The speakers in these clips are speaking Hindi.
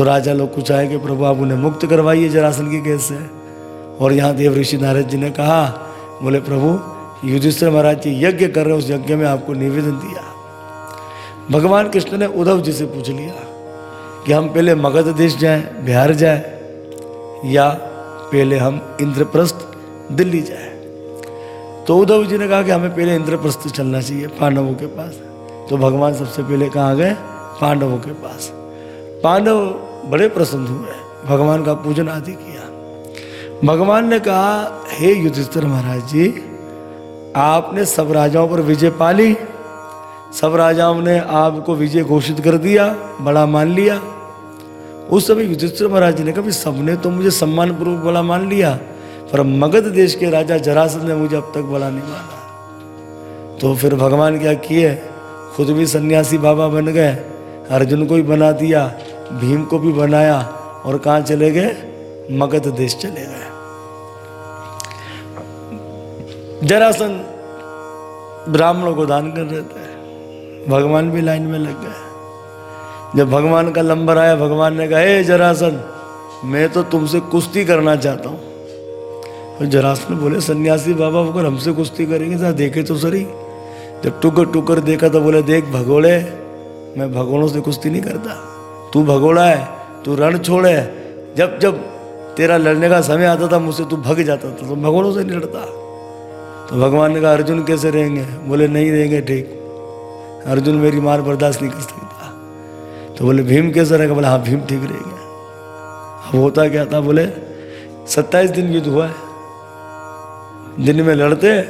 तो राजा लोग कुछ आए कि प्रभु आप उन्हें मुक्त करवाइए जरासन की केस से। और यहाँ देव ऋषि नारद जी ने कहा, बोले, प्रभु, युधिष्ठिर महाराज जी यज्ञ कर रहे उस यज्ञ में आपको निवेदन दिया। भगवान कृष्ण ने उद्धव जी से पूछ लिया कि हम पहले मगध देश जाएँ, बिहार जाएँ, या पहले हम इंद्रप्रस्थ दिल्ली जाएँ? तो उद्धव जी ने कहा कि हमें पहले इंद्रप्रस्थ चलना चाहिए पांडवों के पास। तो भगवान सबसे पहले कहाँ गए? पांडवों के पास। पांडव बड़े प्रसन्न हुए। भगवान का पूजन आदि किया। भगवान ने कहा, हे युधिष्ठिर महाराज जी, आपने सब राजाओं पर विजय पा ली। सब राजाओं ने आपको विजय घोषित कर दिया, बड़ा मान लिया। उस समय युधिष्ठिर महाराज जी ने कहा सबने तो मुझे सम्मान पूर्वक बड़ा मान लिया, पर मगध देश के राजा जरासंध ने मुझे अब तक बड़ा नहीं माना। तो फिर भगवान क्या किए? खुद भी सन्यासी बाबा बन गए, अर्जुन को भी बना दिया भीम को भी बनाया और कहाँ चले गए? मगध देश चले गए। जरासन ब्राह्मणों को दान कर रहे थे भगवान भी लाइन में लग गए। जब भगवान का लंबर आया, भगवान ने कहा हे जरासन, मैं तो तुमसे कुश्ती करना चाहता हूँ। और जरासन बोले, सन्यासी बाबा होकर हमसे कुश्ती करेंगे जरा देखे तो सही जब टुकर टुकर देखा तो बोले, देख भगोड़े, मैं भगोड़ों से कुश्ती नहीं करता। तू भगोड़ा है, तू रण छोड़े जब जब तेरा लड़ने का समय आता था, मुझसे तू भग जाता था तो भगोड़ों से नहीं लड़ता। तो भगवान ने कहा, अर्जुन कैसे रहेंगे? बोले, नहीं रहेंगे ठीक। अर्जुन मेरी मार बर्दाश्त नहीं कर सकता। तो बोले, भीम कैसे रहेगा? बोले हाँ भीम ठीक रहेंगे। अब होता क्या था, बोले, सत्ताईस दिन युद्ध हुआ है। दिन में लड़ते,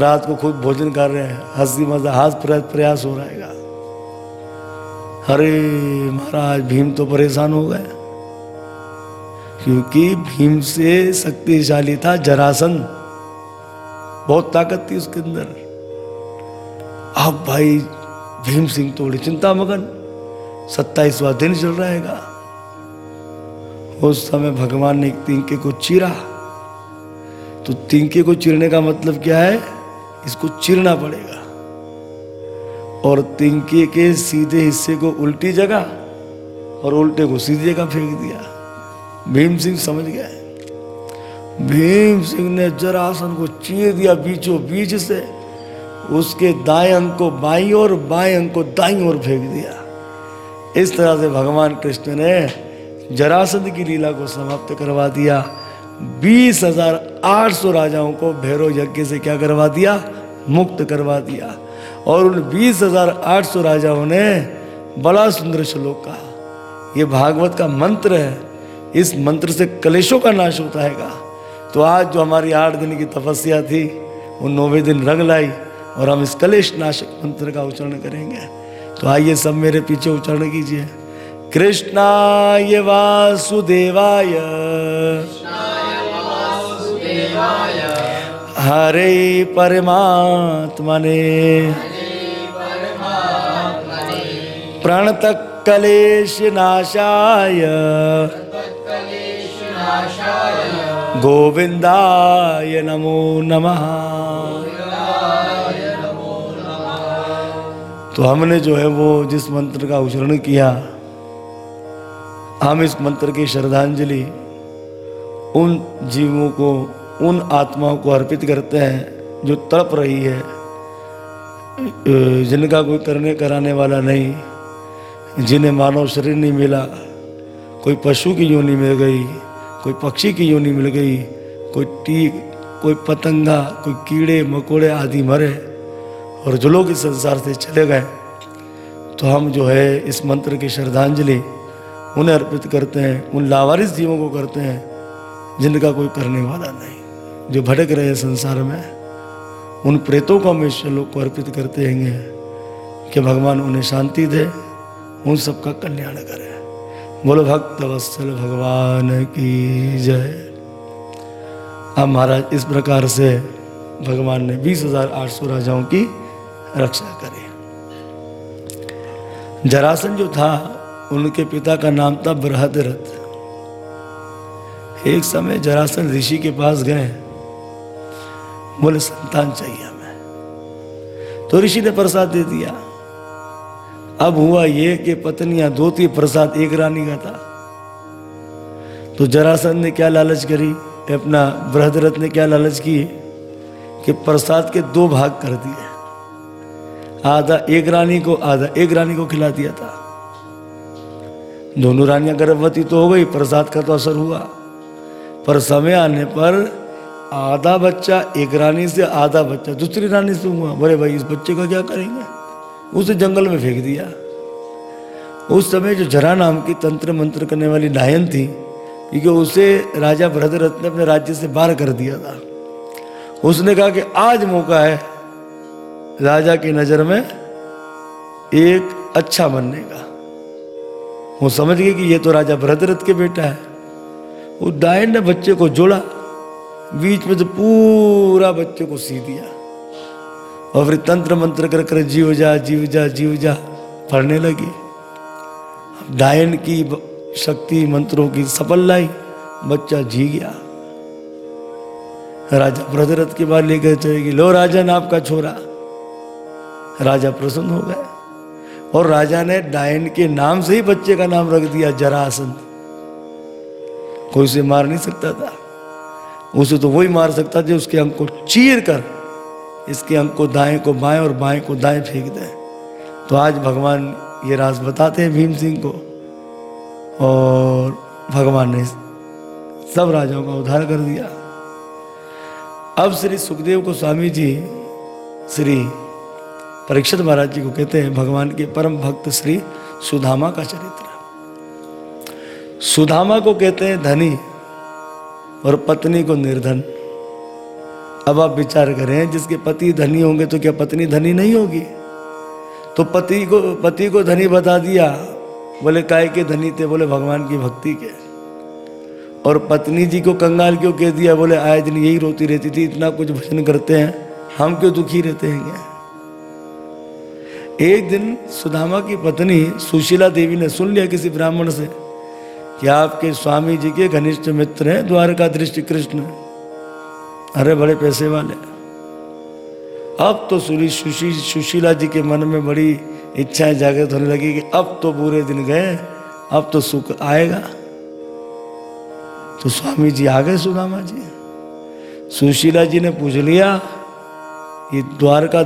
रात को खुद भोजन कर रहे हैं। हँसी मज़ा हाथ प्रयास हो रहेगा अरे महाराज, भीम तो परेशान हो गए। क्योंकि भीम से शक्तिशाली था जरासन बहुत ताकत थी उसके अंदर। अब भाई, भीम सिंह थोड़ी चिंता मगन। सत्ताईसवा दिन चल रहेगा। उस समय भगवान ने एक तिंके को चीरा। तो तिंके को चीरने का मतलब क्या है? इसको चीरना पड़ेगा। और तिंके के सीधे हिस्से को उल्टी जगह और उल्टे को सीधी जगह फेंक दिया। भीम सिंह समझ गया भीम सिंह ने जरासन को चीर दिया बीचों बीच से। उसके दाएँ अंग को बाई और बाएँ अंग को दाई ओर फेंक दिया। इस तरह से भगवान कृष्ण ने जरासंध की लीला को समाप्त करवा दिया। बीस हज़ार आठ सौ राजाओं को भैरव यज्ञ से क्या करवा दिया? मुक्त करवा दिया। और उन बीस हज़ार आठ सौ राजाओं ने बड़ा सुंदर श्लोक कहा। ये भागवत का मंत्र है। इस मंत्र से कलेशों का नाश होता है तो आज जो हमारी आठ दिन की तपस्या थी, वो नौवे दिन रंग लाई और हम इस कलेश नाशक मंत्र का उच्चारण करेंगे। तो आइए सब मेरे पीछे उच्चारण कीजिए। कृष्णाय वासुदेवाय। हरे परमात्मने प्रणत कलेश नाशाय। गोविंदाय नमो नमः। तो हमने जो है वो जिस मंत्र का उच्चारण किया, हम इस मंत्र की श्रद्धांजलि उन जीवों को उन आत्माओं को अर्पित करते हैं जो तड़प रही है। जिनका कोई करने कराने वाला नहीं, जिन्हें मानव शरीर नहीं मिला, कोई पशु की योनि मिल गई, कोई पक्षी की योनि मिल गई, कोई टी कोई पतंगा, कोई कीड़े, मकोड़े आदि मरे और जो लोग इस संसार से चले गए तो हम जो है इस मंत्र की श्रद्धांजलि उन्हें अर्पित करते हैं, उन लावारिस जीवों को करते हैं, जिनका कोई करने वाला नहीं। जो भटक रहे हैं संसार में, उन प्रेतों को हम ईश्वर लोग को अर्पित करते हैं कि भगवान उन्हें शांति दे, उन सबका कल्याण करे। बोलो, भक्त वत्सल भगवान की जय। अब महाराज, इस प्रकार से भगवान ने बीस हज़ार आठ सौ राजाओं की रक्षा करी। जरासन जो था, उनके पिता का नाम था बृहदरथ। एक समय जरासन ऋषि के पास गए। बोले, संतान चाहिए हमें। तो ऋषि ने प्रसाद दे दिया। अब हुआ ये कि पत्नियाँ दो थी प्रसाद एक रानी का था। तो जरासंध ने क्या लालच करी? अपना बृहदरथ ने क्या लालच की? कि प्रसाद के दो भाग कर दिए। आधा एक रानी को, आधा एक रानी को खिला दिया था। दोनों रानियाँ गर्भवती तो हो गई, प्रसाद का तो असर हुआ। पर समय आने पर आधा बच्चा, एक रानी से आधा बच्चा, दूसरी रानी से हुआ। बोले, भाई, इस बच्चे का क्या करेंगे? उसे जंगल में फेंक दिया। उस समय जो जरा नाम की तंत्र मंत्र करने वाली नायन थी, क्योंकि उसे राजा भरतरथ ने अपने राज्य से बाहर कर दिया था। उसने कहा कि आज मौका है राजा की नज़र में एक अच्छा बनने का। वो समझ गए कि ये तो राजा भरतरथ के बेटा है। वो डायन ने बच्चे को जोड़ा। बीच में तो पूरा बच्चे को सी दिया। और फिर तंत्र मंत्र कर कर जीव जा जीव जा जीव जा, पढ़ने लगी। डायन की शक्ति, मंत्रों की सफल लाई, बच्चा जी गया। राजा भरतरथ के बाद लेकर चलेगी लो राजन आपका छोरा। राजा प्रसन्न हो गए। और राजा ने डायन के नाम से ही बच्चे का नाम रख दिया, जरासंध। कोई उसे मार नहीं सकता था। उसे तो वही मार सकता जो उसके अंक को चीर कर, इसके अंक को दाएँ को बाएँ और बाएँ को दाएँ फेंक दे। तो आज भगवान ये राज बताते हैं भीम सिंह को, और भगवान ने सब राजाओं का उद्धार कर दिया। अब श्री सुखदेव को स्वामी जी, श्री परीक्षित महाराज जी को कहते हैं, भगवान के परम भक्त श्री सुधामा का चरित्र। सुधामा को कहते हैं धनी। और पत्नी को निर्धन। अब आप विचार करें, जिसके पति धनी होंगे तो क्या पत्नी धनी नहीं होगी? तो पति को पति को धनी बता दिया। बोले काय के धनी थे? बोले, भगवान की भक्ति के। और पत्नी जी को कंगाल क्यों कह दिया? बोले, आए दिन यही रोती रहती थी, इतना कुछ भजन करते हैं, हम क्यों दुखी रहते हैं एक दिन सुदामा की पत्नी सुशीला देवी ने सुन लिया किसी ब्राह्मण से। कि आपके स्वामी जी के घनिष्ठ मित्र हैं द्वारका दृष्टि कृष्ण अरे, बड़े पैसे वाले। अब तो सुरी सुशी, सुशीला जी के मन में बड़ी इच्छाएँ जागृत होने लगी कि अब तो पूरे दिन गए, अब तो सुख आएगा। तो स्वामी जी आ गए सुदामा जी। सुशीला जी ने पूछ लिया, ये द्वारका